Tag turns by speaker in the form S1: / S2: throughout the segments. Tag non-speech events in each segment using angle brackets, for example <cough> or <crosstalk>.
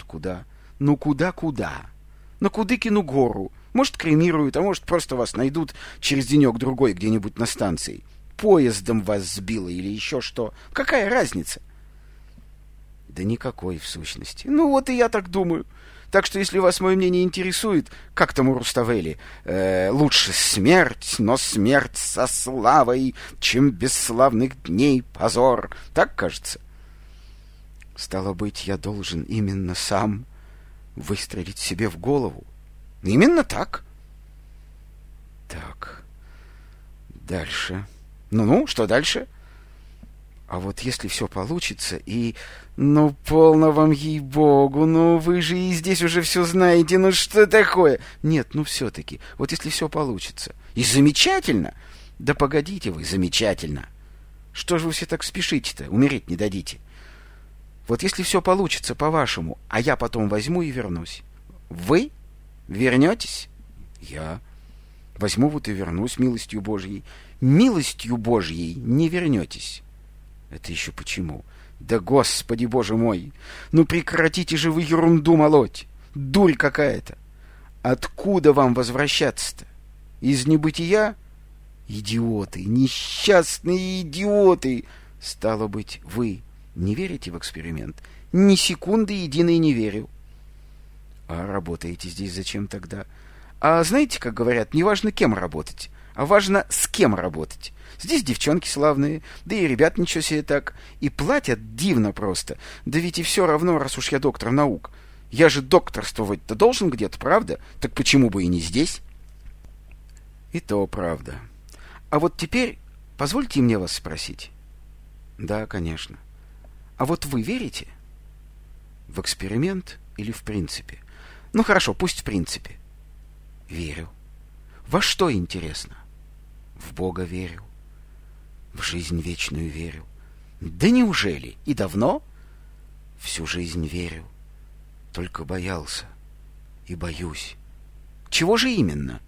S1: везут куда. Ну куда-куда? На Кудыкину гору. Может, кремируют, а может, просто вас найдут через денек-другой где-нибудь на станции. Поездом вас сбило или еще что. Какая разница? Да никакой, в сущности. Ну вот и я так думаю. Так что, если вас мое мнение интересует, как там у Руставели, э, лучше смерть, но смерть со славой, чем бесславных дней позор. Так кажется? Стало быть, я должен именно сам выстрелить себе в голову. Именно так. Так. Дальше. Ну-ну, что дальше? А вот если все получится и... Ну, полно вам, ей-богу, ну вы же и здесь уже все знаете, ну что такое? Нет, ну все-таки, вот если все получится. И замечательно! Да погодите вы, замечательно! Что же вы все так спешите-то, умереть не дадите? Вот если все получится по-вашему, а я потом возьму и вернусь. Вы вернетесь? Я возьму вот и вернусь милостью Божьей. Милостью Божьей не вернетесь. Это еще почему? Да, Господи Боже мой! Ну прекратите же вы ерунду молоть! Дурь какая-то! Откуда вам возвращаться-то? Из небытия? Идиоты, несчастные идиоты! Стало быть, вы не верите в эксперимент? Ни секунды единой не верю. А работаете здесь зачем тогда? А знаете, как говорят, не важно кем работать, а важно с кем работать. Здесь девчонки славные, да и ребят ничего себе так. И платят дивно просто. Да ведь и все равно, раз уж я доктор наук. Я же докторствовать-то должен где-то, правда? Так почему бы и не здесь? И то правда. А вот теперь позвольте мне вас спросить. Да, конечно. А вот вы верите? В эксперимент или в принципе? Ну хорошо, пусть в принципе. Верю. Во что интересно? В Бога верю. В жизнь вечную верю. Да неужели? И давно? Всю жизнь верю. Только боялся. И боюсь. Чего же именно?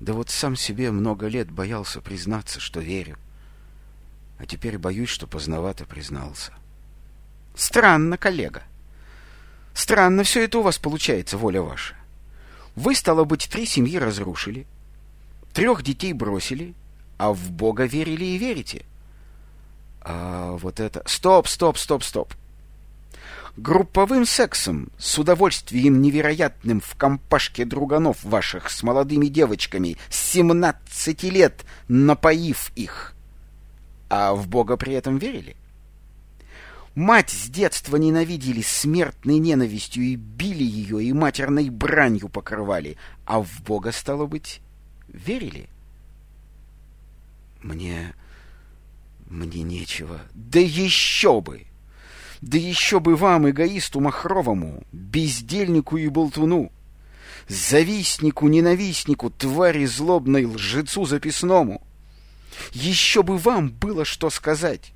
S1: Да вот сам себе много лет боялся признаться, что верю а теперь боюсь, что поздновато признался. Странно, коллега. Странно все это у вас получается, воля ваша. Вы, стало быть, три семьи разрушили, трех детей бросили, а в Бога верили и верите. А вот это... Стоп, стоп, стоп, стоп. Групповым сексом, с удовольствием невероятным в компашке друганов ваших с молодыми девочками, с семнадцати лет, напоив их, а в Бога при этом верили. Мать с детства ненавидели смертной ненавистью и били ее, и матерной бранью покрывали, а в Бога, стало быть, верили. Мне... мне нечего. Да еще бы! Да еще бы вам, эгоисту махровому, бездельнику и болтуну, завистнику, ненавистнику, твари злобной, лжецу записному — еще бы вам было что сказать.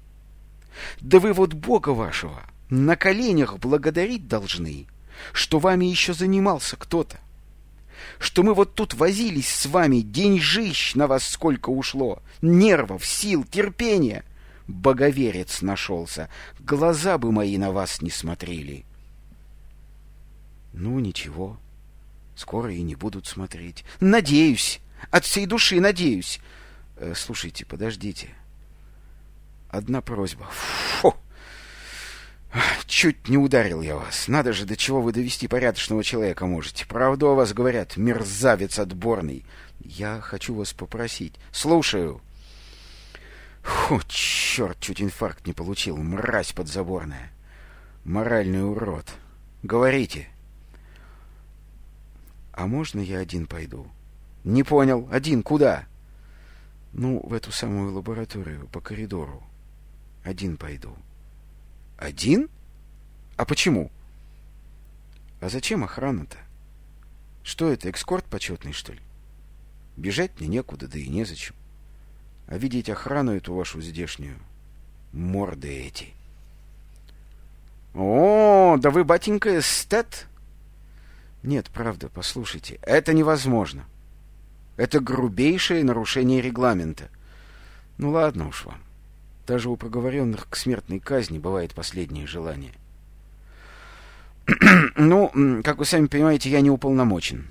S1: Да вы вот Бога вашего на коленях благодарить должны, что вами еще занимался кто-то. Что мы вот тут возились с вами, деньжищ на вас сколько ушло, нервов, сил, терпения. Боговерец нашелся, глаза бы мои на вас не смотрели. Ну, ничего, скоро и не будут смотреть. Надеюсь, от всей души надеюсь, Э, слушайте, подождите. Одна просьба. Фу! Чуть не ударил я вас. Надо же, до чего вы довести порядочного человека можете. Правду о вас говорят, мерзавец отборный. Я хочу вас попросить. Слушаю. Фу, черт, чуть инфаркт не получил. Мразь подзаборная. Моральный урод. Говорите. А можно я один пойду? Не понял. Один куда? — ну, в эту самую лабораторию, по коридору. Один пойду. Один? А почему? А зачем охрана-то? Что это, экскорт почетный, что ли? Бежать мне некуда, да и незачем. А видеть охрану эту вашу здешнюю, морды эти. О, да вы, батенька, эстет? Нет, правда, послушайте, это невозможно. — это грубейшее нарушение регламента. Ну ладно уж вам. Даже у проговоренных к смертной казни бывает последнее желание. <clears throat> ну, как вы сами понимаете, я не уполномочен.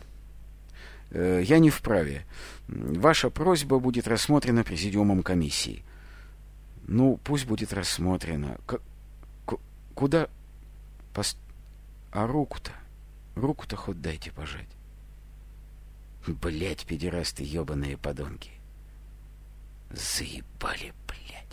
S1: Э, я не вправе. Ваша просьба будет рассмотрена президиумом комиссии. Ну, пусть будет рассмотрена. К куда... Пос... А руку-то? Руку-то хоть дайте пожать. Блять, педерасты, ебаные подонки. Заебали, блядь.